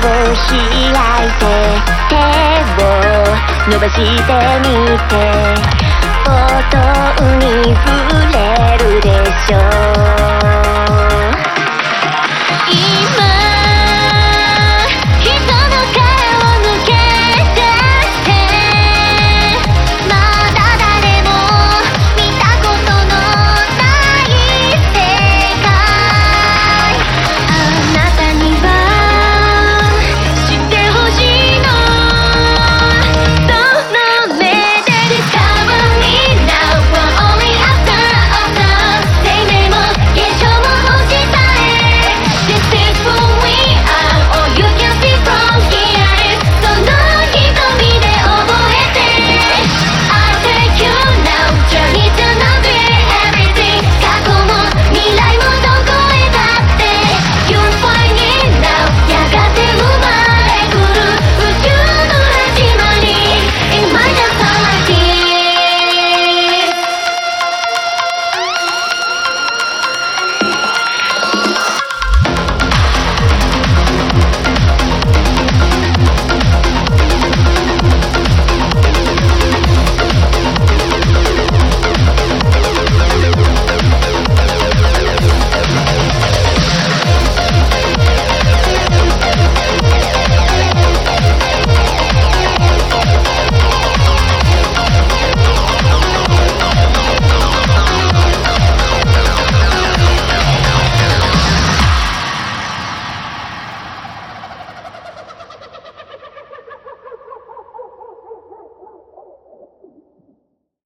を開いて手を伸ばしてみて。音に触れ